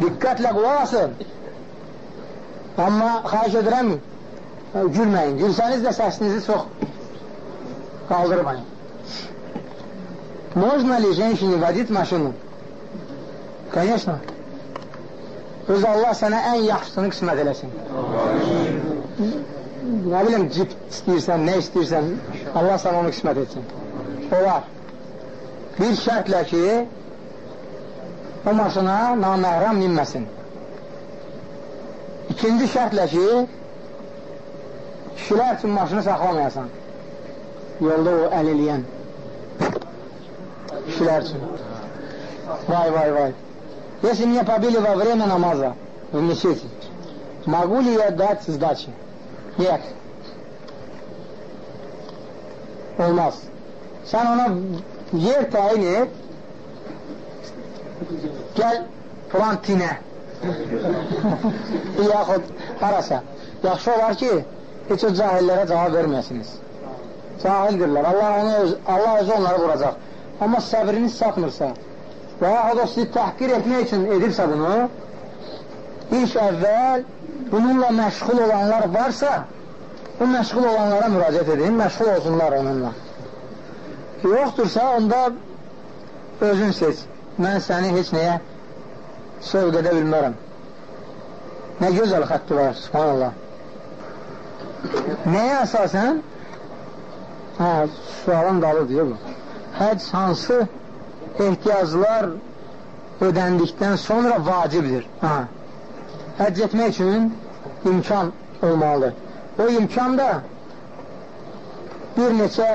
Diqqətlə qulaq asın. Amma xahiş edirəm, gülməyin. Gülsəniz də səsinizi çox qaldırmayın. Можно ли женщине водить машину? Конечно. Öz Allah sənə ən yaxşısını qismət eləsin. Nə bilim, cip istəyirsən, nə istəyirsən, Allah sənə onu qismət etsin. Olar. Bir şərtlə ki, o maşına naməhrəm minməsin. İkinci şərtlə ki, kişilər üçün maşını saxlamayasan. Yolda o əl eləyən kişilər üçün. Vay, vay, vay. Если мне побили во время намаза в мечети, могу ли я дать сдачи? Нет. Olmaz. Sen ona yer tayin et, gel filan tinə, yaxud harasa. Yaxşı olar ki, heç o cahillərə cavab verməyəsiniz. Cahildirlər. Allah, onu öz, Allah özü onları vuracaq. Amma səbriniz çatmırsa, və yaxud o sizi təhqir etmək üçün edirsə bunu, ilk əvvəl bununla məşğul olanlar varsa, bu məşğul olanlara müraciət edin, məşğul olsunlar onunla. Yoxdursa, onda özün seç. Mən səni heç nəyə sövq edə bilmərəm. Nə gözəl xətti var, subhanallah. Nəyə əsasən? Hə, sualın dalı deyə bu. Həc hansı ehtiyaclar ödəndikdən sonra vacibdir. Ha. Həcc etmək üçün imkan olmalıdır. O imkan da bir neçə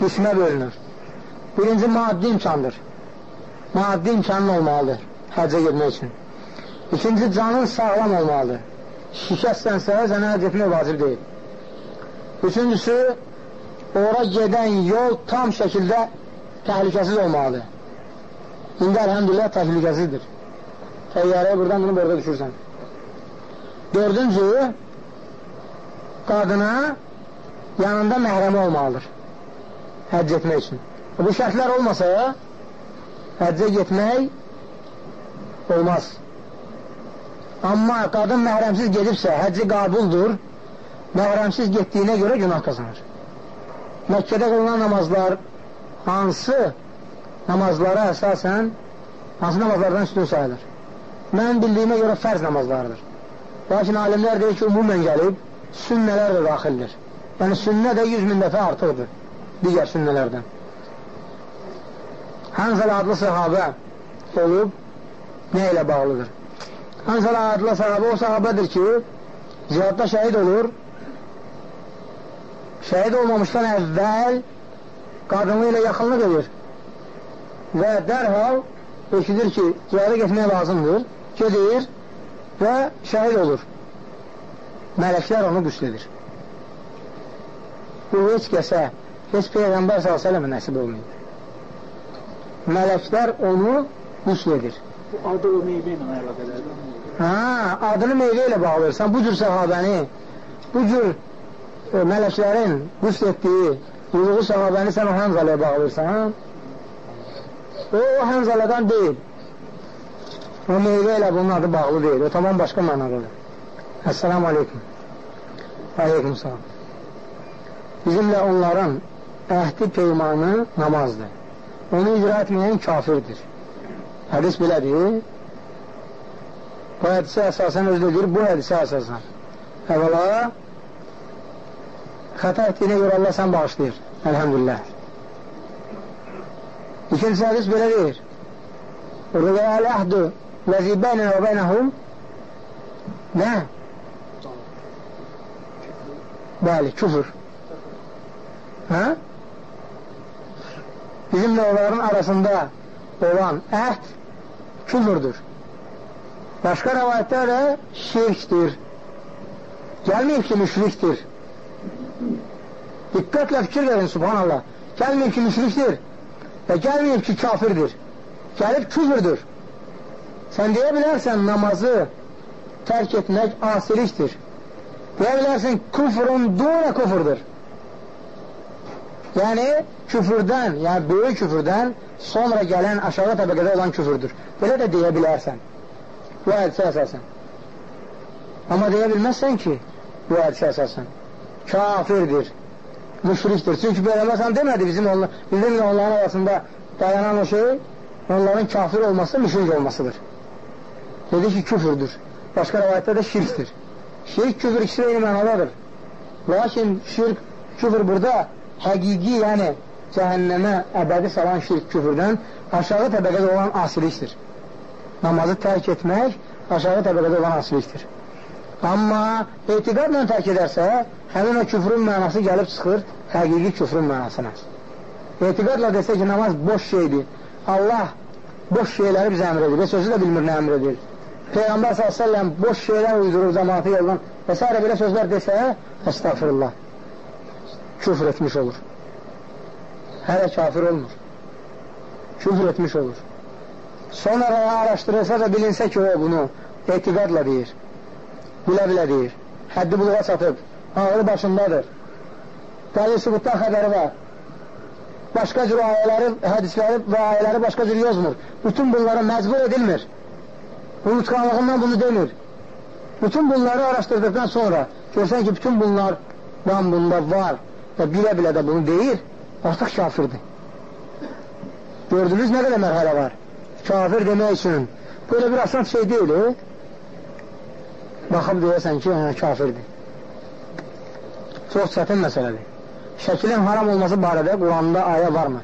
qismə bölünür. Birinci maddi imkandır. Maddi imkanın olmalıdır həccə getmək üçün. İkinci, canın sağlam olmalıdır. Şikəstlənsə, sənə həcc etmək vacib deyil. Üçüncüsü, ora gedən yol tam şəkildə təhlükəsiz olmalıdır. İndi əlhəmdülillah təhlükəsizdir. Təyyarəyə buradan bunu burada düşürsən. Dördüncü, qadına yanında məhrəmi olmalıdır. Həcc etmək üçün. Bu şərtlər olmasa, həccə getmək olmaz. Amma qadın məhrəmsiz gedibsə, həcci qabuldur, məhrəmsiz getdiyinə görə günah qazanır. Məkkədə qılınan namazlar hansı namazlara əsasən hansı namazlardan üstün sayılır? Mən bildiyimə görə fərz namazlarıdır. Lakin alimlər deyir ki, umumən gəlib, sünnələr də daxildir. Yəni, sünnə də 100 min dəfə artıqdır digər sünnələrdən. Hanzələ adlı sahabə olub, nə ilə bağlıdır? Hanzələ adlı sahabə o sahabədir ki, cihadda şəhid olur, şəhid olmamışdan əvvəl qadını ilə yaxınlıq edir və dərhal eşidir ki, cihada getmək lazımdır, gedir və şəhid olur. Mələklər onu qüsl edir. Bu heç kəsə, heç Peyğəmbər s.ə.və nəsib olmayıb. Mələklər onu qüsl edir. Bu adı o meyvə ilə əlaqələrdir. Hə, adını meyvə ilə bağlayırsan, bu cür səhabəni, bu cür e, mələklərin qüsl etdiyi Yuluğu sahabəni sən o Hənzaləyə bağlayırsan, o, o Hənzalədən deyil. O meyvə ilə bunun adı bağlı deyil. O tamam başqa mənadadır. Əssalamu aleykum. Aleykum salam. Bizimlə onların əhdi peymanı namazdır. Onu icra etməyən kafirdir. Hədis belədir. Bu hədisə əsasən özdə deyir, bu hədisə əsasən. Əvvəla, xəta etdiyinə görə Allah sən bağışlayır. Elhamdülillah. İkincisi hadis belə deyir. Orada gələ əl-əhdu ləzi bəynən və bəynəhum nə? Bəli, küfür. Hə? Bizimlə onların arasında olan əhd küfürdür. Başqa rəvayətlər də şirkdir. Gəlməyib ki, müşrikdir. Diqqətlə fikir verin, subhanallah. Gəlməyib ki, müşrikdir və gəlməyib ki, kafirdir. Gəlib küfürdür. Sən deyə bilərsən namazı tərk etmək asilikdir. Deyə bilərsən küfrün duna küfürdür. Yəni küfürdən, yəni böyük küfürdən sonra gələn aşağı təbəqədə olan küfürdür. Belə də deyə bilərsən. Bu hədsə əsasən. Amma deyə bilməzsən ki, bu hədsə əsasən. Kafirdir, müşrikdir. Çünki Peyğəmbər demədi bizim onlar, bizim onların arasında dayanan o şey, onların kafir olması, müşrik olmasıdır. Dedi ki, küfürdür. Başqa rəvayətdə də şirkdir. Şirk, küfür ikisi eyni mənadadır. Lakin şirk, küfür burada həqiqi, yəni cəhənnəmə əbədi salan şirk küfürdən aşağı təbəqədə olan asilikdir. Namazı tərk etmək aşağı təbəqədə olan asilikdir. Amma etiqadla tərk edərsə, həmin o küfrün mənası gəlib çıxır həqiqi küfrün mənasına. Etiqadla desə ki, namaz boş şeydir. Allah boş şeyləri bizə əmr edir. Və sözü də bilmir nə əmr edir. Peyğəmbər s.ə.v boş şeylər uydurur cəmaatı yoldan və s. belə sözlər desə, əstəğfirullah, küfr etmiş olur. Hələ kafir olmur. Küfr etmiş olur. Sonra araşdırılsa da bilinsə ki, o bunu etiqadla deyir. Bilə-bilə deyir. Həddi buluğa çatıb, ağlı başındadır. Dəlil sübutdan xəbəri var. Başqa cür ayələri, hədisləri və ayələri başqa cür yazmır. Bütün bunlara məcbur edilmir. Unutqanlığından bunu demir. Bütün bunları araşdırdıqdan sonra görsən ki, bütün bunlar van bunda var və bilə-bilə də bunu deyir, artıq kafirdir. Gördünüz nə qədər mərhələ var? Kafir demək üçün. Böyle bir asan şey deyil, e? Baxıb deyəsən ki, hə, kafirdir. Çox çətin məsələdir. Şəkilin haram olması barədə Quranda ayə varmı?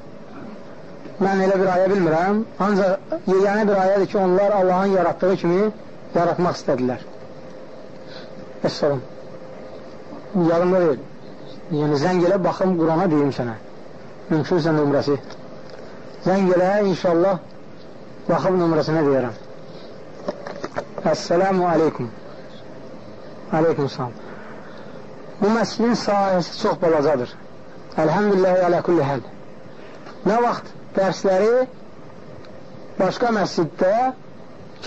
Mən elə bir ayə bilmirəm. Ancaq yeganə bir ayədir ki, onlar Allahın yaratdığı kimi yaratmaq istədilər. Əssalam. Yadımda deyil. Yəni, zəng elə baxım Qurana deyim sənə. Mümkünsə nömrəsi. Zəng elə, inşallah, baxım nömrəsinə deyərəm. Əssəlamu aleykum. Aleykum salam. Bu məscidin sahəsi çox balacadır. Əlhəmdülillah, ələ kulli həl. Nə vaxt dərsləri başqa məsciddə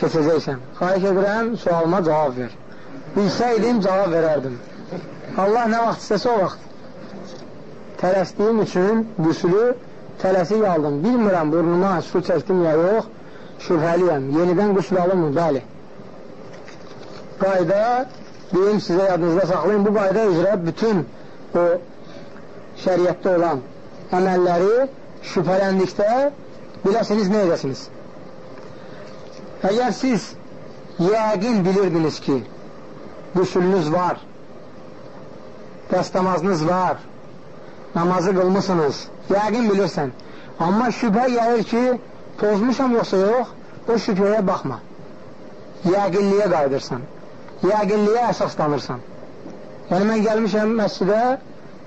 keçəcəksən. Xahiş edirəm, sualıma cavab ver. Bilsəydim, cavab verərdim. Allah nə vaxt istəsə o vaxt. Tələsdiyim üçün qüsülü tələsik aldım. Bilmirəm, burnuma su çəkdim ya yox, şübhəliyəm. Yenidən qüsül alınmır, bəli. Qayda, deyim sizə yadınızda saxlayın, bu qayda üzrə bütün o şəriətdə olan əməlləri şübhələndikdə biləsiniz nə edəsiniz. Əgər siz yəqin bilirdiniz ki, qüsülünüz var, dəstəmazınız var, namazı qılmısınız, yəqin bilirsən. Amma şübhə gəlir ki, pozmuşam yoxsa yox, o şübhəyə baxma. Yəqinliyə qayıdırsan, yəqinliyə əsaslanırsan. Yəni, mən gəlmişəm məscidə,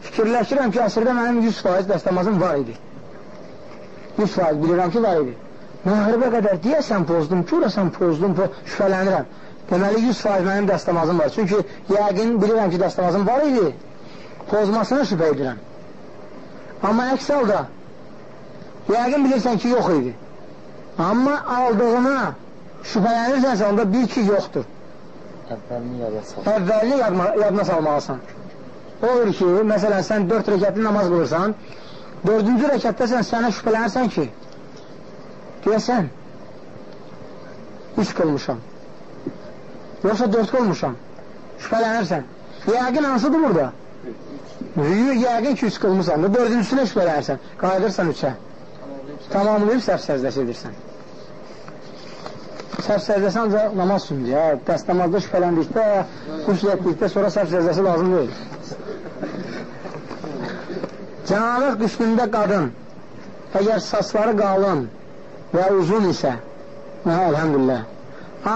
fikirləşirəm ki, əsrdə mənim 100% dəstəmazım var idi. 100% bilirəm ki, var idi. Məğribə qədər deyəsən pozdum, görəsən pozdum, po şübhələnirəm. Deməli, 100% mənim dəstəmazım var. Çünki yəqin bilirəm ki, dəstəmazım var idi, pozmasına şübhə edirəm. Amma əks halda, yəqin bilirsən ki, yox idi. Amma aldığına şübhələnirsənsə, onda bil ki, yoxdur. Əvvəlini yada sal. Əvvəlini yadma, yadına salmalısan. Olur ki, məsələn, sən dörd rəkətli namaz qılırsan, dördüncü rəkətdə sən sənə şübhələnirsən ki, deyəsən, üç qılmışam, yoxsa dörd qılmışam, şübhələnirsən. Yəqin hansıdır burada? Yəqin ki, üç qılmışsan, dördüncüsünə şübhələnirsən, qayıdırsan üçə. Tamamlayıb səhv səzdəsi edirsən. Səhv səzdəsi ancaq namaz üçündür. Ya, dəstəmazda şübhələndikdə, qusl etdikdə sonra səhv səzdəsi lazım deyil. Cənalıq qismində qadın, əgər saçları qalın və uzun isə, hə, əlhəmdülillah,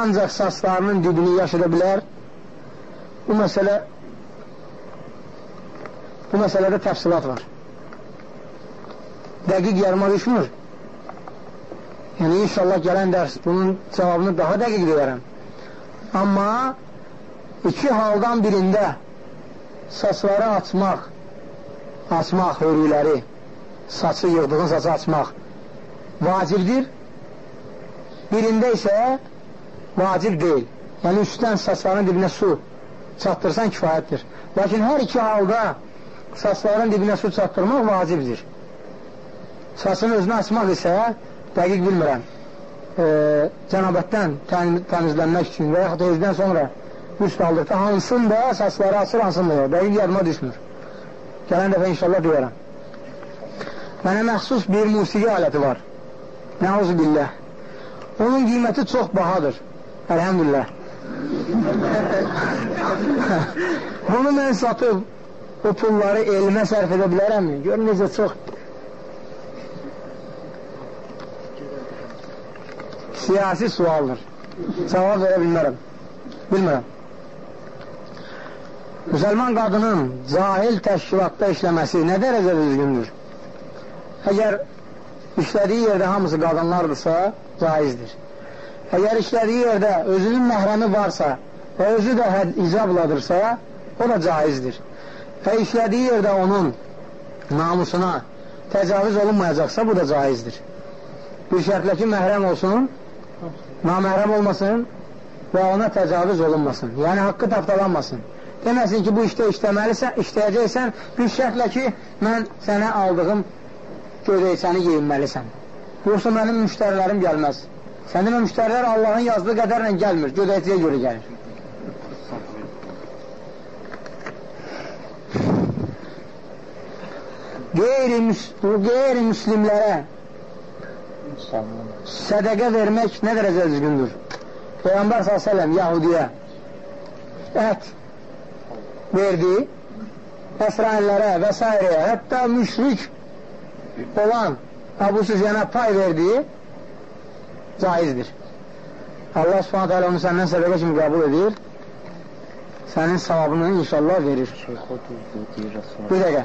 ancaq saçlarının dibini yaşada bilər, bu məsələ bu məsələdə təfsilat var. Dəqiq yarıma düşmür. Yəni, inşallah gələn dərs bunun cavabını daha dəqiq deyərəm. Amma iki haldan birində saçları açmaq, açmaq hörükləri, saçı yığdığın saçı açmaq vacibdir. Birində isə vacib deyil. Yəni, üstdən saçların dibinə su çatdırsan kifayətdir. Lakin hər iki halda saçların dibinə su çatdırmaq vacibdir. saçını özünə açmaq isə dəqiq bilmirəm. E, cənabətdən təmizlənmək üçün və yaxud evdən sonra üst aldıqda hansında saçları açır, hansında yox. Dəqiq yadıma düşmür. Gələn dəfə inşallah deyərəm. Mənə məxsus bir musiqi aləti var. Nəuzu billah. Onun qiyməti çox bahadır. Əlhəmdülillah. Bunu mən satıb o pulları elmə sərf edə bilərəmmi? Gör necə çox siyasi sualdır. Cavab verə bilmərəm. Bilmirəm. Müsəlman qadının cahil təşkilatda işləməsi nə dərəcədə düzgündür? Əgər işlədiyi yerdə hamısı qadınlardırsa, caizdir. Əgər işlədiyi yerdə özünün məhrəmi varsa və özü də icabladırsa, o da caizdir. Və işlədiyi yerdə onun namusuna təcavüz olunmayacaqsa, bu da caizdir. Bir şərtlə ki, məhrəm olsun, naməhrəm olmasın və ona təcavüz olunmasın. Yəni, haqqı tapdalanmasın. Deməsin ki, bu işdə işləməlisən, işləyəcəksən, bir şərtlə ki, mən sənə aldığım gödəysəni geyinməlisən. Yoxsa mənim müştərilərim gəlməz. Sən demə, müştərilər Allahın yazdığı qədərlə gəlmir, gödəyciyə görə gəlir. Qeyri-müslimlərə sədəqə vermək nə dərəcə düzgündür? Peyğəmbər s.ə.v Yahudiyə ət verdi, əsranilərə və s. hətta müşrik olan Əbu Süfyana pay verdi, caizdir. Allah subhanət hələ onu səndən sədəqə kimi qəbul edir, sənin savabını inşallah verir. Bir dəqiqə,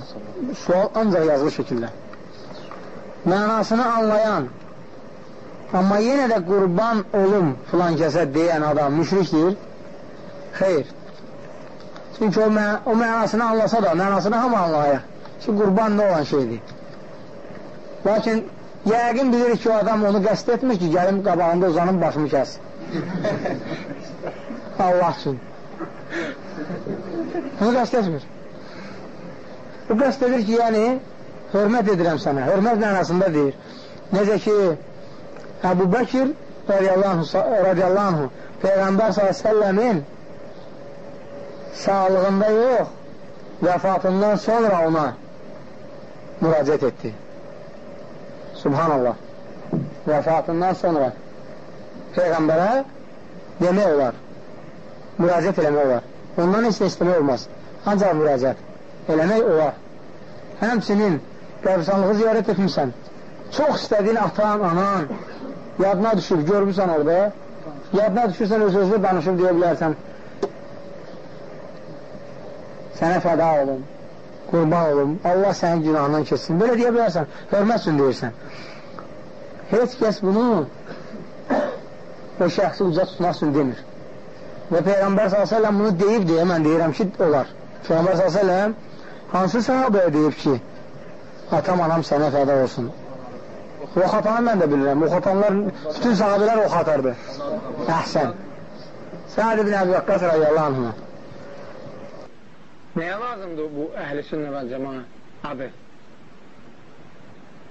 sual ancaq yazılı şəkildə. Mənasını anlayan Amma yenə də qurban olum filan kəsə deyən adam müşrikdir. Xeyr. Çünki o, mə o mənasını anlasa da, mənasını hamı anlayır. Ki, qurban nə olan şeydir. Lakin yəqin bilir ki, o adam onu qəst etmir ki, gəlim qabağında uzanım başımı kəs. Allah üçün. Onu qəst etmir. O qəst edir ki, yəni, hörmət edirəm sənə. Hörmət mənasında deyir. Necə ki, Əbu Bəkir radiyallahu anhu Peyğəmbər s.ə.v-in sağlığında yox, vəfatından sonra ona müraciət etdi. Subhanallah. Vəfatından sonra Peyğəmbərə demək olar, müraciət eləmək olar. Ondan heç nə istəmək olmaz. Ancaq müraciət eləmək olar. Həmçinin qəbristanlığı ziyarət etmirsən. Çox istədiyin atan, anan, yadına düşür, görmüsən orada, yadına düşürsən öz-özlə danışıb deyə bilərsən, sənə fəda olun, qurban olun, Allah sənin günahından keçsin. Belə deyə bilərsən, hörmət üçün deyirsən. Heç kəs bunu o şəxsi uca tutmaq üçün demir. Və Peyğəmbər s.ə.v bunu deyib deyə mən deyirəm ki, olar. Peyğəmbər s.ə.v hansı sahabəyə deyib ki, atam, anam sənə fəda olsun. O xatanı mən də bilirəm. O xatanlar, bütün sahabələr o xatardı. Əhsən. Səad ibn Əbi Vakqas radiyallahu anhına. Nəyə lazımdır bu əhl-i sünnə və cəmanə adı?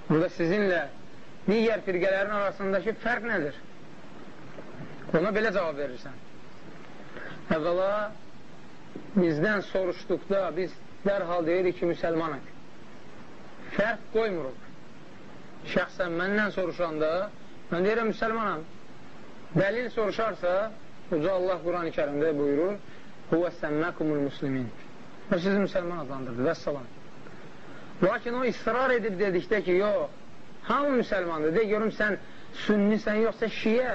Burada sizinlə digər firqələrin arasındakı fərq nədir? Ona belə cavab verirsən. Əvvəla bizdən soruşduqda biz dərhal deyirik ki, müsəlmanıq. Fərq qoymuruq şəxsən məndən soruşanda, mən deyirəm, müsəlmanam. Dəlil soruşarsa, Uca Allah Quran-ı kərimdə buyurur, Huvə səmməkumul muslimin. O sizi müsəlman adlandırdı, vəssalam. Lakin o israr edib dedikdə ki, yox, hamı müsəlmandır, de görüm sən sünnisən, yoxsa şiyə.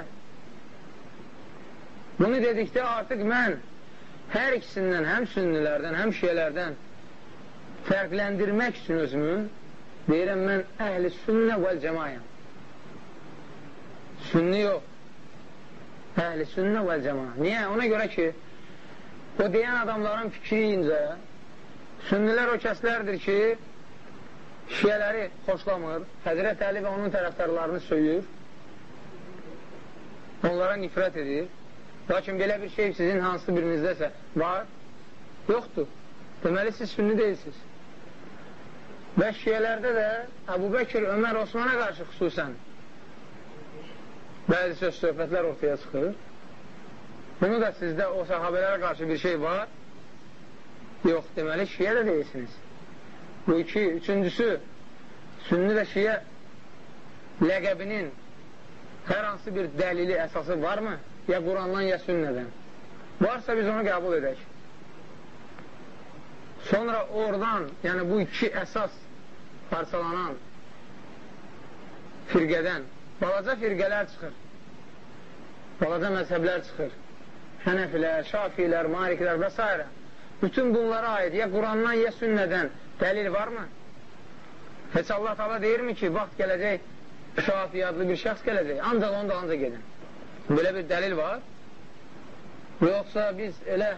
Bunu dedikdə artıq mən hər ikisindən, həm sünnilərdən, həm şiyələrdən fərqləndirmək üçün özümün Deyirəm, mən əhli sünnə vəl cəmayəm. Sünni yox. Əhli sünnə vəl cəma. Niyə? Ona görə ki, o deyən adamların fikriyincə, sünnilər o kəslərdir ki, şiyələri xoşlamır, Həzrət Əli və onun tərəfdarlarını söyür, onlara nifrət edir. Lakin belə bir şey sizin hansı birinizdəsə var, yoxdur. Deməli, siz sünni deyilsiniz. Və şiyələrdə də Əbu Bəkir, Ömər, Osmana qarşı xüsusən bəzi söz söhbətlər ortaya çıxır. Bunu da sizdə o sahabələrə qarşı bir şey var. Yox, deməli şiyə də deyirsiniz. Bu iki, üçüncüsü sünni və şiyə ləqəbinin hər hansı bir dəlili, əsası varmı? Ya Qurandan, ya sünnədən. Varsa biz onu qəbul edək. Sonra oradan, yəni bu iki əsas parçalanan firqədən balaca firqələr çıxır. Balaca məzhəblər çıxır. Hənəfilər, şafilər, maliklər və s. Bütün bunlara aid ya Qurandan, ya sünnədən dəlil varmı? Heç Allah tala deyirmi ki, vaxt gələcək, şafi adlı bir şəxs gələcək, ancaq onda ancaq gedin. Belə bir dəlil var. Yoxsa biz elə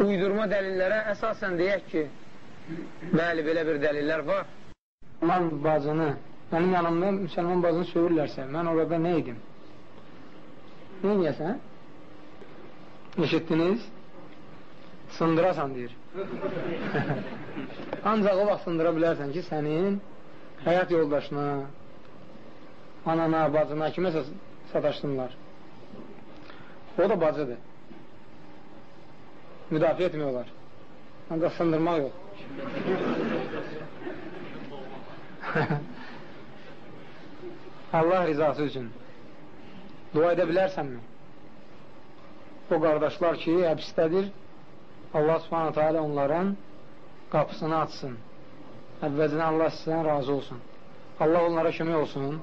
uydurma dəlillərə əsasən deyək ki, bəli, belə bir dəlillər var. Müsəlman bacını, mənim yanımda müsəlman bacını söyürlərsə, mən orada nə edim? Nə edəsən? Eşitdiniz? Sındırasan deyir. Ancaq o vaxt sındıra bilərsən ki, sənin həyat yoldaşına, anana, bacına, kiməsə sataşsınlar. O da bacıdır. Müdafiə etmək olar. Ancaq sındırmaq yox. Allah rizası üçün dua edə bilərsənmi? O qardaşlar ki, həbsdədir, Allah subhanətə alə onların qapısını açsın. Əvvəzinə Allah sizdən razı olsun. Allah onlara kömək olsun.